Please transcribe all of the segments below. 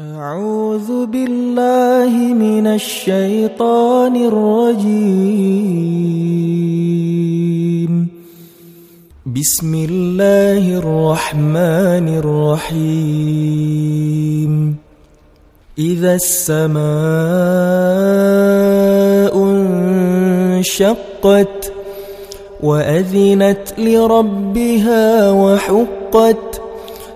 أعوذ بالله من الشيطان الرجيم. بسم الله الرحمن الرحيم. إذا السماء انشقت وأذنت لربها وحقت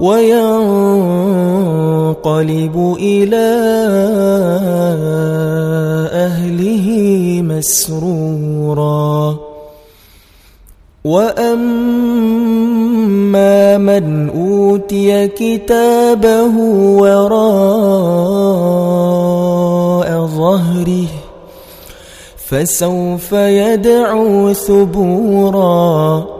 وينقلب إلى أهله مسرورا. وأما من أوتي كتابه وراء ظهره فسوف يدعو ثبورا.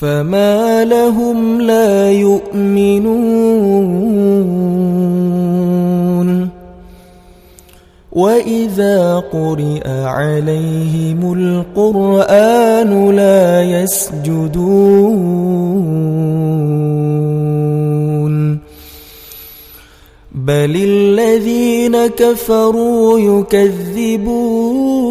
فما لهم لا يؤمنون وإذا قرئ عليهم القرآن لا يسجدون بل الذين كفروا يكذبون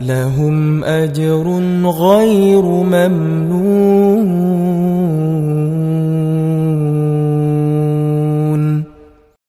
لهم أجر غير ممنون.